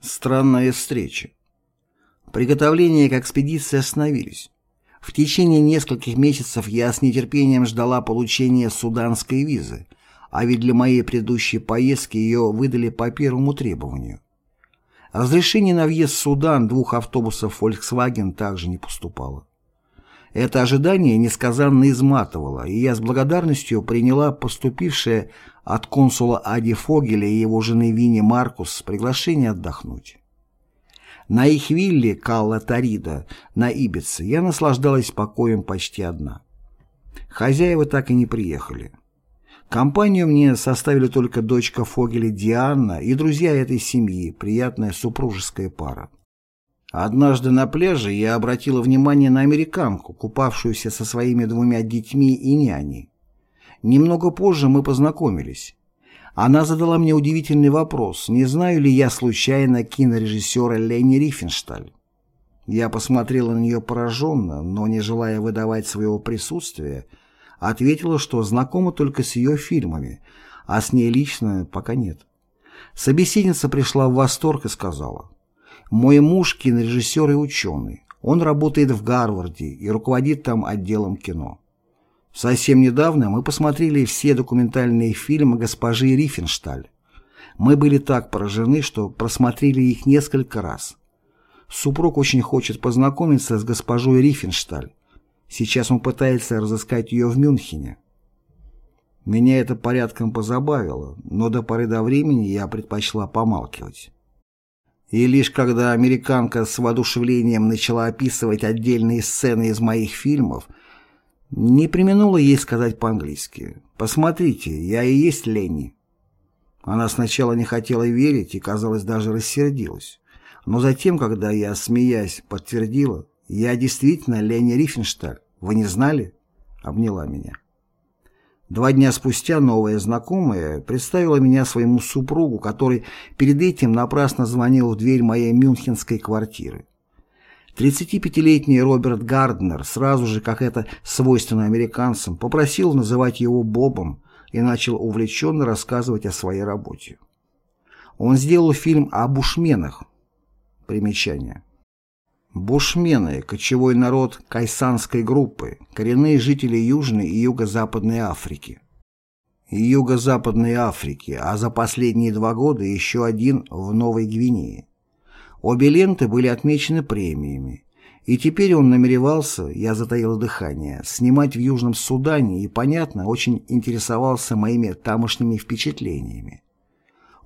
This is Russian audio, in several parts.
Странная встреча. Приготовления к экспедиции остановились. В течение нескольких месяцев я с нетерпением ждала получения суданской визы, а ведь для моей предыдущей поездки ее выдали по первому требованию. Разрешение на въезд в Судан двух автобусов Volkswagen также не поступало. Это ожидание несказанно изматывало, и я с благодарностью приняла поступившее от консула Ади Фогеля и его жены Винни Маркус приглашение отдохнуть. На их вилле Калла Тарида на Ибице я наслаждалась покоем почти одна. Хозяева так и не приехали. Компанию мне составили только дочка Фогеля Диана и друзья этой семьи, приятная супружеская пара. Однажды на пляже я обратила внимание на американку, купавшуюся со своими двумя детьми и няней. Немного позже мы познакомились. Она задала мне удивительный вопрос, не знаю ли я случайно кинорежиссера Лени Рифеншталь. Я посмотрела на нее пораженно, но, не желая выдавать своего присутствия, ответила, что знакома только с ее фильмами, а с ней лично пока нет. Собеседница пришла в восторг и сказала, «Мой муж – кинорежиссер и ученый. Он работает в Гарварде и руководит там отделом кино. Совсем недавно мы посмотрели все документальные фильмы госпожи Рифеншталь. Мы были так поражены, что просмотрели их несколько раз. Супруг очень хочет познакомиться с госпожой Рифеншталь. Сейчас он пытается разыскать ее в Мюнхене. Меня это порядком позабавило, но до поры до времени я предпочла помалкивать. И лишь когда американка с воодушевлением начала описывать отдельные сцены из моих фильмов, не применула ей сказать по-английски «Посмотрите, я и есть Ленни». Она сначала не хотела верить и, казалось, даже рассердилась. Но затем, когда я, смеясь, подтвердила, «Я действительно Ленни Рифеншталь, вы не знали?» обняла меня. Два дня спустя новая знакомая представила меня своему супругу, который перед этим напрасно звонил в дверь моей мюнхенской квартиры. 35-летний Роберт Гарднер, сразу же, как это свойственно американцам, попросил называть его Бобом и начал увлеченно рассказывать о своей работе. Он сделал фильм о бушменах. Примечание. Бушмены – кочевой народ кайсанской группы, коренные жители Южной и Юго-Западной Африки. Юго-Западной Африки, а за последние два года еще один в Новой Гвинее. Обе ленты были отмечены премиями. И теперь он намеревался, я затаил дыхание, снимать в Южном Судане и, понятно, очень интересовался моими тамошними впечатлениями.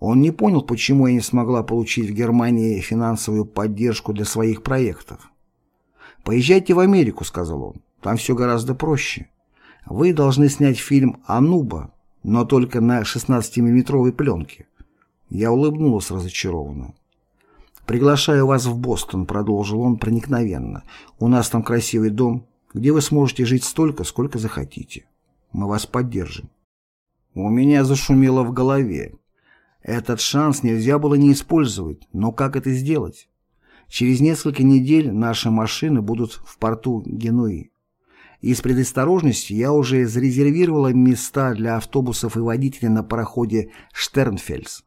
Он не понял, почему я не смогла получить в Германии финансовую поддержку для своих проектов. «Поезжайте в Америку», — сказал он, — «там все гораздо проще. Вы должны снять фильм «Ануба», но только на 16-миллиметровой пленке». Я улыбнулась разочарованно. «Приглашаю вас в Бостон», — продолжил он проникновенно. «У нас там красивый дом, где вы сможете жить столько, сколько захотите. Мы вас поддержим». У меня зашумело в голове. Этот шанс нельзя было не использовать, но как это сделать? Через несколько недель наши машины будут в порту Генуи. Из предосторожности я уже зарезервировала места для автобусов и водителей на пароходе «Штернфельс».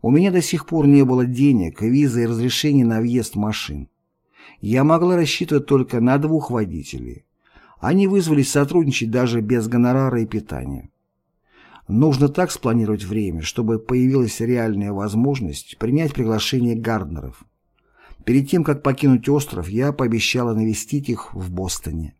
У меня до сих пор не было денег, визы и разрешений на въезд машин. Я могла рассчитывать только на двух водителей. Они вызвались сотрудничать даже без гонорара и питания. Нужно так спланировать время, чтобы появилась реальная возможность принять приглашение Гарднеров. Перед тем, как покинуть остров, я пообещала навестить их в Бостоне.